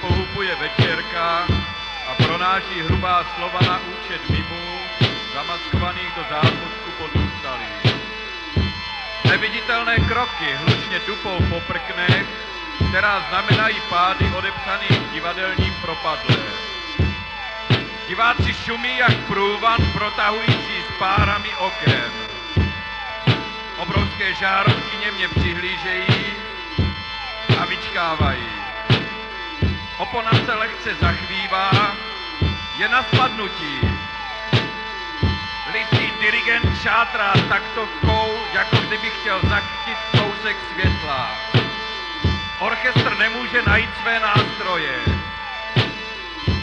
Pohupuje večerka a pronáší hrubá slova na účet mimů, zamaskovaných do záchodku pozůstalých. Neviditelné kroky hlučně tupou po prknech, která znamenají pády odepsaných divadelním propadlem. Diváci šumí jak průvan protahující s párami oken. Obrovské žárovkyně mě přihlížejí a vyčkávají. Opona se lehce zachvívá, je na spadnutí. Lysý dirigent šátrá taktovkou, jako kdyby chtěl zachytit kousek světla. Orchestr nemůže najít své nástroje.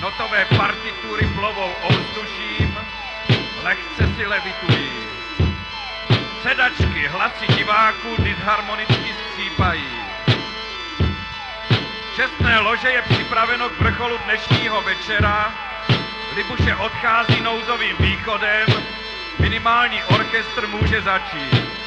Notové partitury plovou ovzduším, lehce si levitují. Sedačky, hlasy diváků disharmonicky skřípají. Čestné lože je připraveno k vrcholu dnešního večera. Libuše odchází nouzovým východem. Minimální orchestr může začít.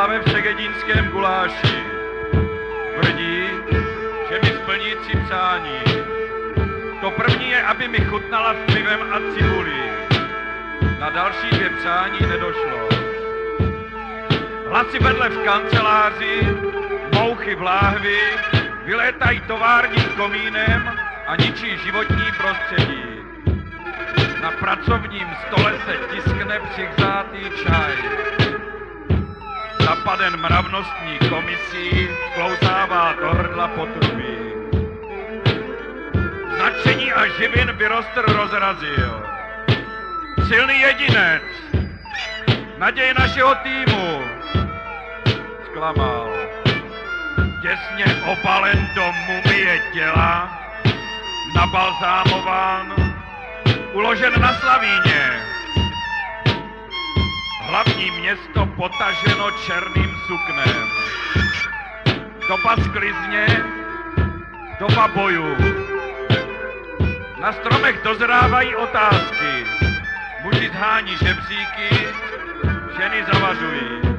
Plave v segedínském guláši. Tvrdí, že mi splní tři přání. To první je, aby mi chutnala s pivem a cibulí. Na další dvě přání nedošlo. Hlasy vedle v kanceláři, mouchy v láhvi, vylétají továrním komínem a ničí životní prostředí. Na pracovním stole se tiskne přihřátý čaj. Zapaden mravnostní komisí klouzává do hrdla potrubí. Značení a živin vyrostr rozrazil. Silný jedinec, naděj našeho týmu, zklamal. Těsně obalen do mumie těla, nabalzámován, uložen na Slavíně. Hlavní město potaženo černým suknem. Doba sklizně, doba bojů. Na stromech dozrávají otázky. Muži zhání žebříky, ženy zavařují.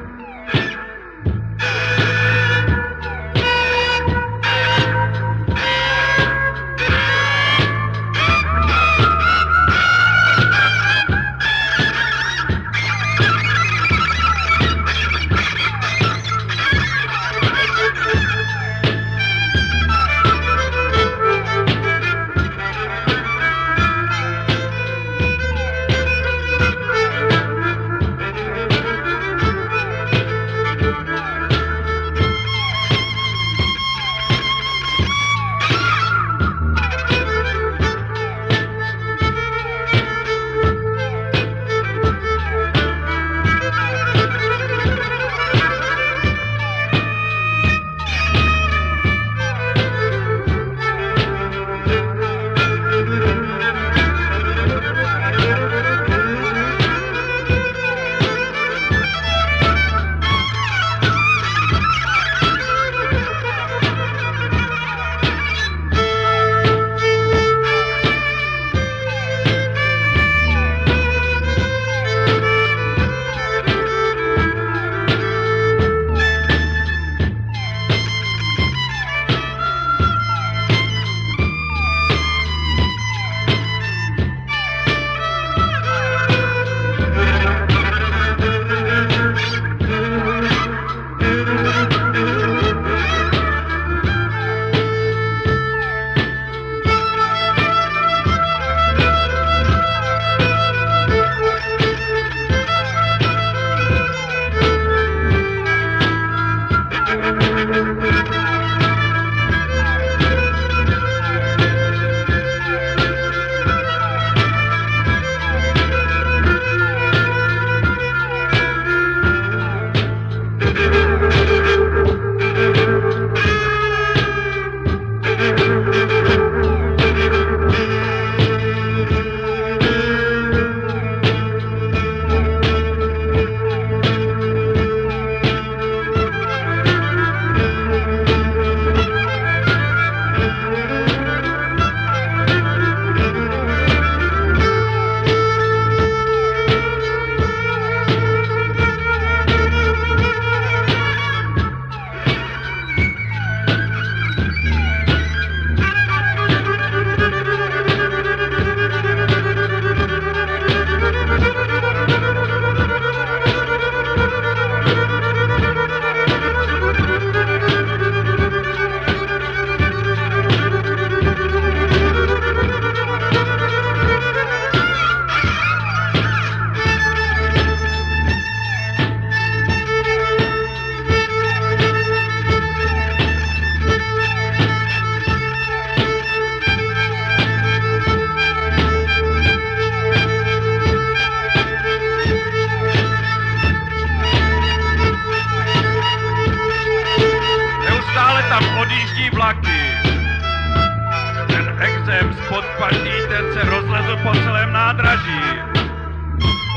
Paží, ten se rozlezl po celém nádraží.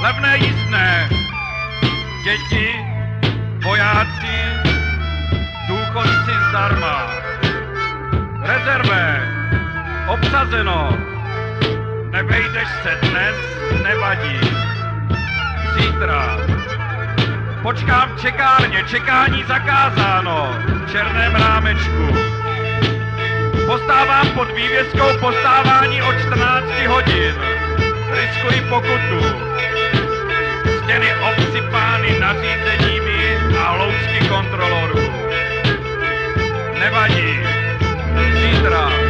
Levné jízdné, děti, vojáci, důchodci zdarma. Rezervé, obsazeno, nevejdeš se dnes, nevadí. Zítra, Počkám v čekárně, čekání zakázáno, v černém rámečku. Postávám pod vývězkou postávání od 14 hodin. Riskuji pokutu. Stěny obsypány nařízeními a hloučky kontrolorů. Nevadí. Zítra.